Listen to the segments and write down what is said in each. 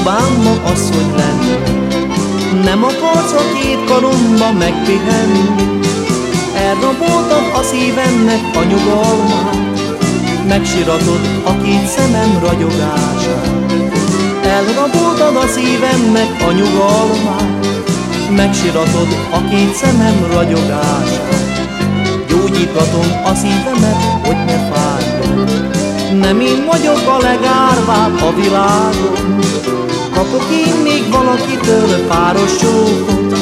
szobámba asszony lenni. Nem akarsz a két karomba megpihenni, Elraboltad a szívemnek a nyugalmát, Megsiratod a két szemem ragyogását. Elraboltad a szívemnek a nyugalmát, Megsiratod a két szemem ragyogását. Gyógyítatom a szívemet, hogy ne fájjon, Nem én vagyok a legárvább a világon, Kapok én még valakitől páros csókot,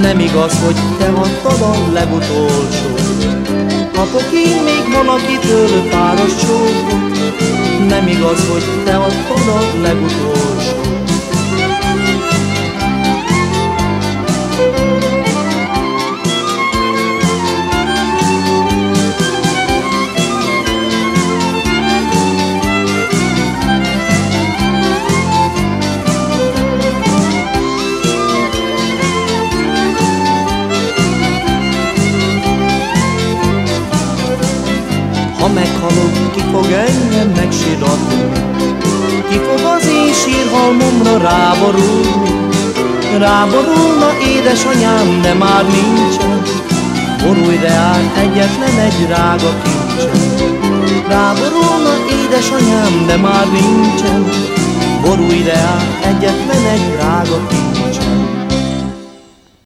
Nem igaz, hogy te adtad a legutolsó. Kapok én még valakitől páros csókot, Nem igaz, hogy te adtad a legutolsó. Ha meghalok, ki fog engem megsiratni? Ki fog az én sírhalmomra ráborulni? Ráborulna édesanyám, de már nincsen, Borulj reál egyetlen egy rága kincsen. Ráborulna édesanyám, de már nincsen, Borulj reál egyetlen.